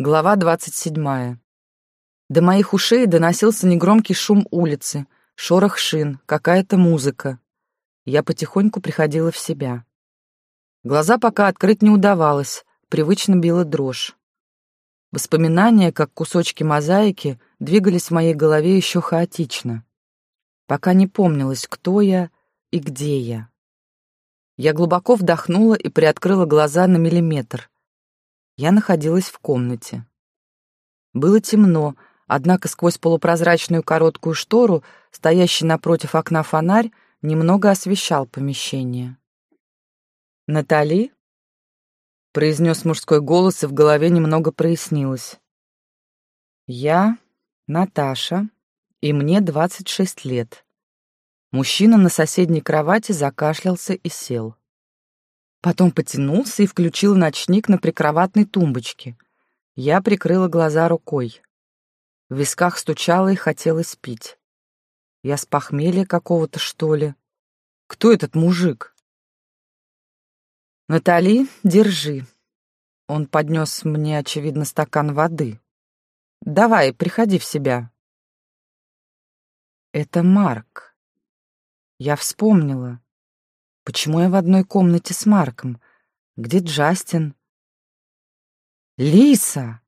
Глава двадцать седьмая. До моих ушей доносился негромкий шум улицы, шорох шин, какая-то музыка. Я потихоньку приходила в себя. Глаза пока открыть не удавалось, привычно била дрожь. Воспоминания, как кусочки мозаики, двигались в моей голове еще хаотично. Пока не помнилось, кто я и где я. Я глубоко вдохнула и приоткрыла глаза на миллиметр. Я находилась в комнате. Было темно, однако сквозь полупрозрачную короткую штору, стоящий напротив окна фонарь, немного освещал помещение. «Натали?» — произнес мужской голос, и в голове немного прояснилось. «Я Наташа, и мне 26 лет. Мужчина на соседней кровати закашлялся и сел. Потом потянулся и включил ночник на прикроватной тумбочке. Я прикрыла глаза рукой. В висках стучало и хотелось пить. Я с похмелья какого-то, что ли? Кто этот мужик? «Натали, держи». Он поднес мне, очевидно, стакан воды. «Давай, приходи в себя». Это Марк. Я вспомнила. Почему я в одной комнате с Марком? Где Джастин? Лиса!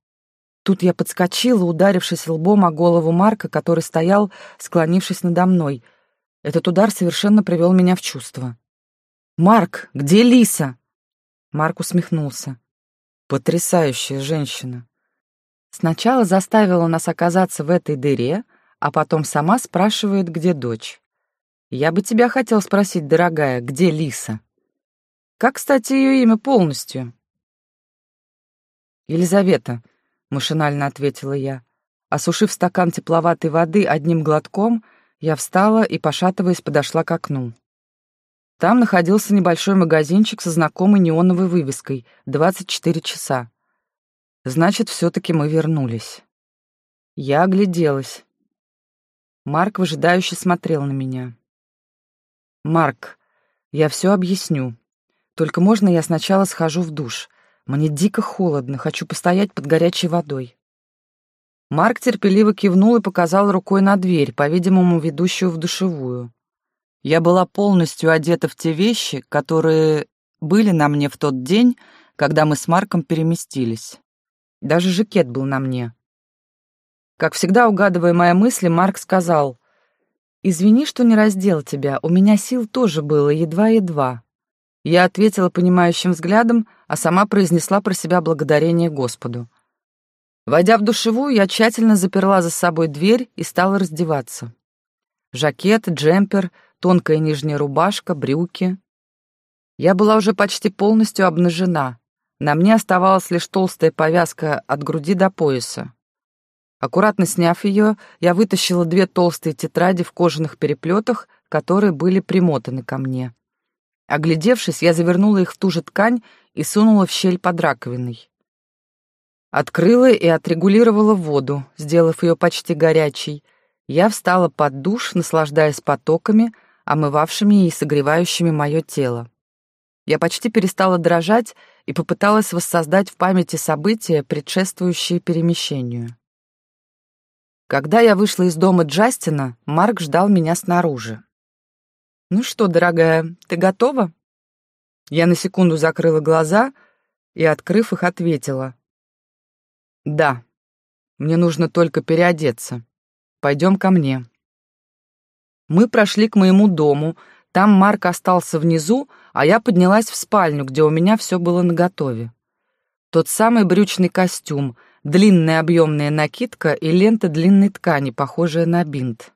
Тут я подскочила, ударившись лбом о голову Марка, который стоял, склонившись надо мной. Этот удар совершенно привел меня в чувство. «Марк, где Лиса?» Марк усмехнулся. «Потрясающая женщина. Сначала заставила нас оказаться в этой дыре, а потом сама спрашивает, где дочь. Я бы тебя хотел спросить, дорогая, где Лиса? Как, кстати, ее имя полностью? Елизавета, машинально ответила я. Осушив стакан тепловатой воды одним глотком, я встала и, пошатываясь, подошла к окну. Там находился небольшой магазинчик со знакомой неоновой вывеской «24 часа». Значит, все-таки мы вернулись. Я огляделась. Марк выжидающе смотрел на меня. «Марк, я все объясню. Только можно я сначала схожу в душ? Мне дико холодно, хочу постоять под горячей водой». Марк терпеливо кивнул и показал рукой на дверь, по-видимому, ведущую в душевую. Я была полностью одета в те вещи, которые были на мне в тот день, когда мы с Марком переместились. Даже жакет был на мне. Как всегда, угадывая мои мысли, Марк сказал, «Извини, что не раздел тебя, у меня сил тоже было, едва-едва». Я ответила понимающим взглядом, а сама произнесла про себя благодарение Господу. Войдя в душевую, я тщательно заперла за собой дверь и стала раздеваться. Жакет, джемпер, тонкая нижняя рубашка, брюки. Я была уже почти полностью обнажена. На мне оставалась лишь толстая повязка от груди до пояса. Аккуратно сняв ее, я вытащила две толстые тетради в кожаных переплетах, которые были примотаны ко мне. Оглядевшись, я завернула их в ту же ткань и сунула в щель под раковиной. Открыла и отрегулировала воду, сделав ее почти горячей. Я встала под душ, наслаждаясь потоками, омывавшими и согревающими мое тело. Я почти перестала дрожать и попыталась воссоздать в памяти события, предшествующие перемещению. Когда я вышла из дома Джастина, Марк ждал меня снаружи. «Ну что, дорогая, ты готова?» Я на секунду закрыла глаза и, открыв их, ответила. «Да, мне нужно только переодеться. Пойдем ко мне». Мы прошли к моему дому, там Марк остался внизу, а я поднялась в спальню, где у меня все было наготове. Тот самый брючный костюм — длинная объемная накидка и лента длинной ткани, похожая на бинт.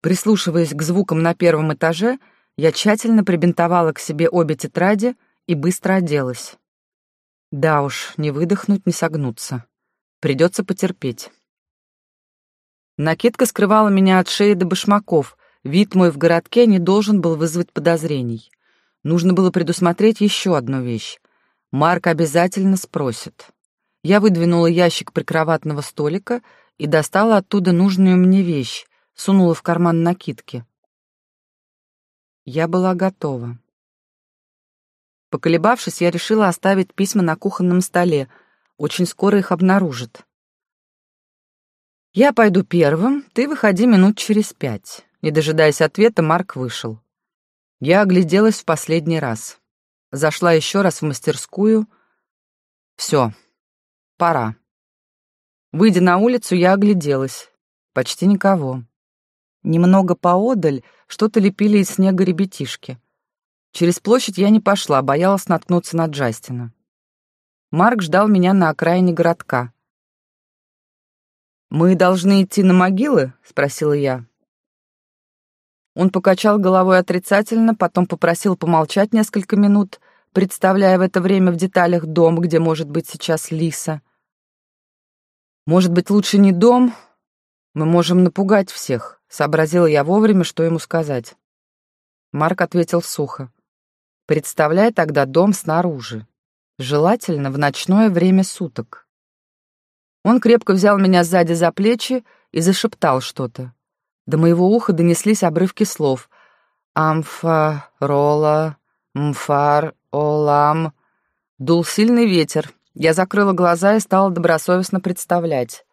Прислушиваясь к звукам на первом этаже, я тщательно прибинтовала к себе обе тетради и быстро оделась. Да уж, не выдохнуть, не согнуться. Придется потерпеть. Накидка скрывала меня от шеи до башмаков. Вид мой в городке не должен был вызвать подозрений. Нужно было предусмотреть еще одну вещь. Марк обязательно спросит. Я выдвинула ящик прикроватного столика и достала оттуда нужную мне вещь, сунула в карман накидки. Я была готова. Поколебавшись, я решила оставить письма на кухонном столе. Очень скоро их обнаружат. «Я пойду первым, ты выходи минут через пять». Не дожидаясь ответа, Марк вышел. Я огляделась в последний раз. Зашла еще раз в мастерскую. Все, пора. Выйдя на улицу, я огляделась. Почти никого. Немного поодаль что-то лепили из снега ребятишки. Через площадь я не пошла, боялась наткнуться на Джастина. Марк ждал меня на окраине городка. «Мы должны идти на могилы?» — спросила я. Он покачал головой отрицательно, потом попросил помолчать несколько минут, представляя в это время в деталях дом, где может быть сейчас Лиса. «Может быть, лучше не дом? Мы можем напугать всех», — сообразила я вовремя, что ему сказать. Марк ответил сухо. «Представляй тогда дом снаружи, желательно в ночное время суток». Он крепко взял меня сзади за плечи и зашептал что-то. До моего уха донеслись обрывки слов. «Амфа, рола, мфар, олам». Дул сильный ветер. Я закрыла глаза и стала добросовестно представлять.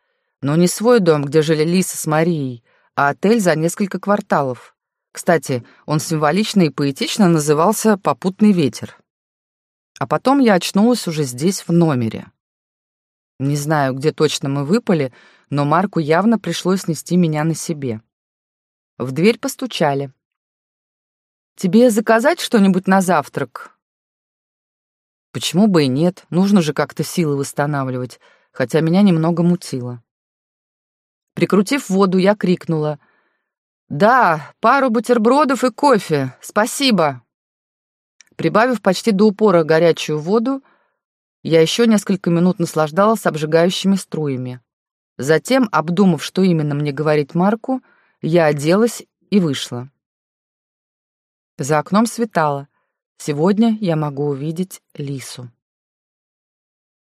Но не свой дом, где жили Лиса с Марией, а отель за несколько кварталов. Кстати, он символично и поэтично назывался «Попутный ветер». А потом я очнулась уже здесь, в номере. Не знаю, где точно мы выпали, но Марку явно пришлось нести меня на себе. В дверь постучали. «Тебе заказать что-нибудь на завтрак?» Почему бы и нет, нужно же как-то силы восстанавливать, хотя меня немного мутило. Прикрутив воду, я крикнула. «Да, пару бутербродов и кофе, спасибо!» Прибавив почти до упора горячую воду, я еще несколько минут наслаждалась обжигающими струями. Затем, обдумав, что именно мне говорить Марку, я оделась и вышла. За окном светало. Сегодня я могу увидеть лису.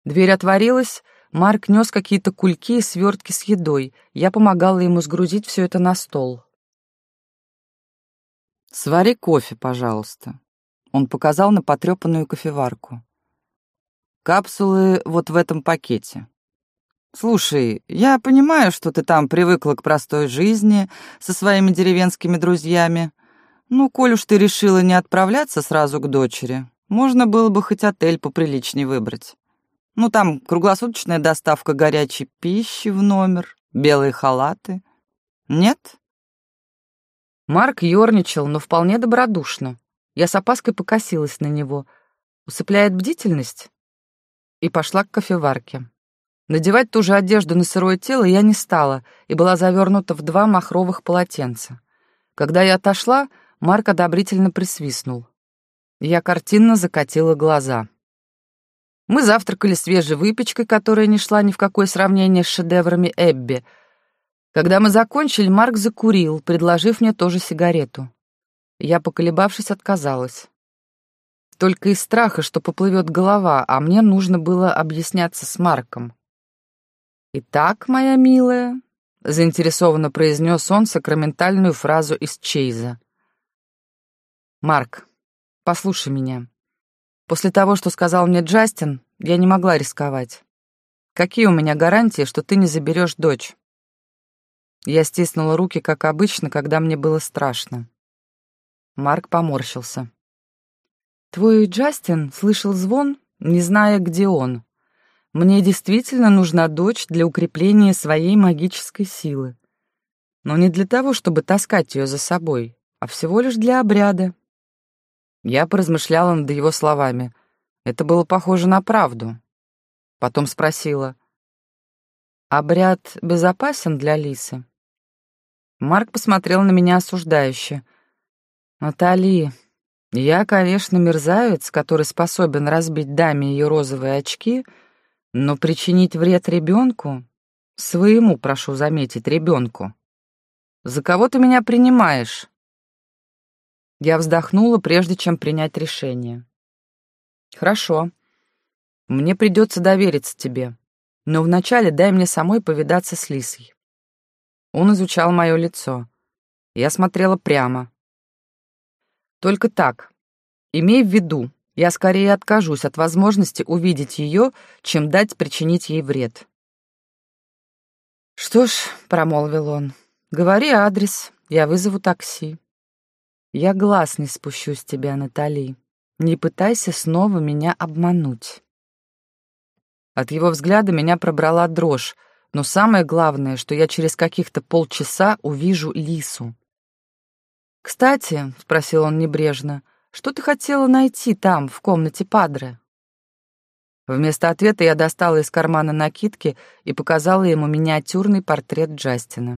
Дверь отворилась, Марк нес какие-то кульки и свертки с едой. Я помогала ему сгрузить все это на стол. «Свари кофе, пожалуйста». Он показал на потрепанную кофеварку. Капсулы вот в этом пакете. Слушай, я понимаю, что ты там привыкла к простой жизни со своими деревенскими друзьями. Ну, коль уж ты решила не отправляться сразу к дочери, можно было бы хоть отель поприличнее выбрать. Ну, там круглосуточная доставка горячей пищи в номер, белые халаты. Нет? Марк ерничал, но вполне добродушно. Я с опаской покосилась на него. Усыпляет бдительность? и пошла к кофеварке. Надевать ту же одежду на сырое тело я не стала и была завернута в два махровых полотенца. Когда я отошла, Марк одобрительно присвистнул. Я картинно закатила глаза. Мы завтракали свежей выпечкой, которая не шла ни в какое сравнение с шедеврами Эбби. Когда мы закончили, Марк закурил, предложив мне тоже сигарету. Я, поколебавшись, отказалась только из страха, что поплывет голова, а мне нужно было объясняться с Марком. «Итак, моя милая», — заинтересованно произнес он сакраментальную фразу из Чейза. «Марк, послушай меня. После того, что сказал мне Джастин, я не могла рисковать. Какие у меня гарантии, что ты не заберешь дочь?» Я стиснула руки, как обычно, когда мне было страшно. Марк поморщился. Твой Джастин слышал звон, не зная, где он. Мне действительно нужна дочь для укрепления своей магической силы. Но не для того, чтобы таскать ее за собой, а всего лишь для обряда. Я поразмышляла над его словами. Это было похоже на правду. Потом спросила. «Обряд безопасен для Лисы?» Марк посмотрел на меня осуждающе. «Натали, я, конечно, мерзавец, который способен разбить даме ее розовые очки, но причинить вред ребенку, своему, прошу заметить, ребенку. За кого ты меня принимаешь? Я вздохнула, прежде чем принять решение. Хорошо. Мне придется довериться тебе, но вначале дай мне самой повидаться с Лисой. Он изучал мое лицо. Я смотрела прямо, только так. Имей в виду, Я скорее откажусь от возможности увидеть ее, чем дать причинить ей вред. «Что ж», — промолвил он, — «говори адрес, я вызову такси». «Я глаз не спущу с тебя, Натали. Не пытайся снова меня обмануть». От его взгляда меня пробрала дрожь, но самое главное, что я через каких-то полчаса увижу Лису. «Кстати», — спросил он небрежно, — «что ты хотела найти там, в комнате Падре?» Вместо ответа я достала из кармана накидки и показала ему миниатюрный портрет Джастина.